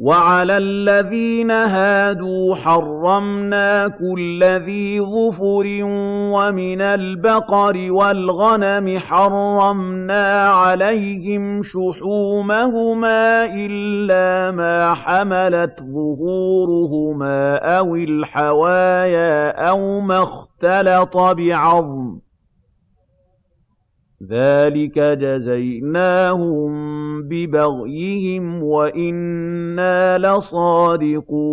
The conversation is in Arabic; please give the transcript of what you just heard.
وَعَلَى الَّذِينَ هَادُوا حَرَّمْنَا كُلَّ ذِي ظُفُرٍ ۖ وَمِنَ الْبَقَرِ وَالْغَنَمِ حَرَّمْنَا عَلَيْهِمْ شُحُومَهُمَا إِلَّا مَا حَمَلَتْ ظُهُورُهُمَا أَوِ الْحَوَايَا أَوْ مَا اخْتَلَطَ بِعَظْمٍ ۚ. ذَٰلِكَ جَزَيْنَاهُم بِبَغْيِهِمْ ۖ وَإِنَّا لَصَادِقُونَ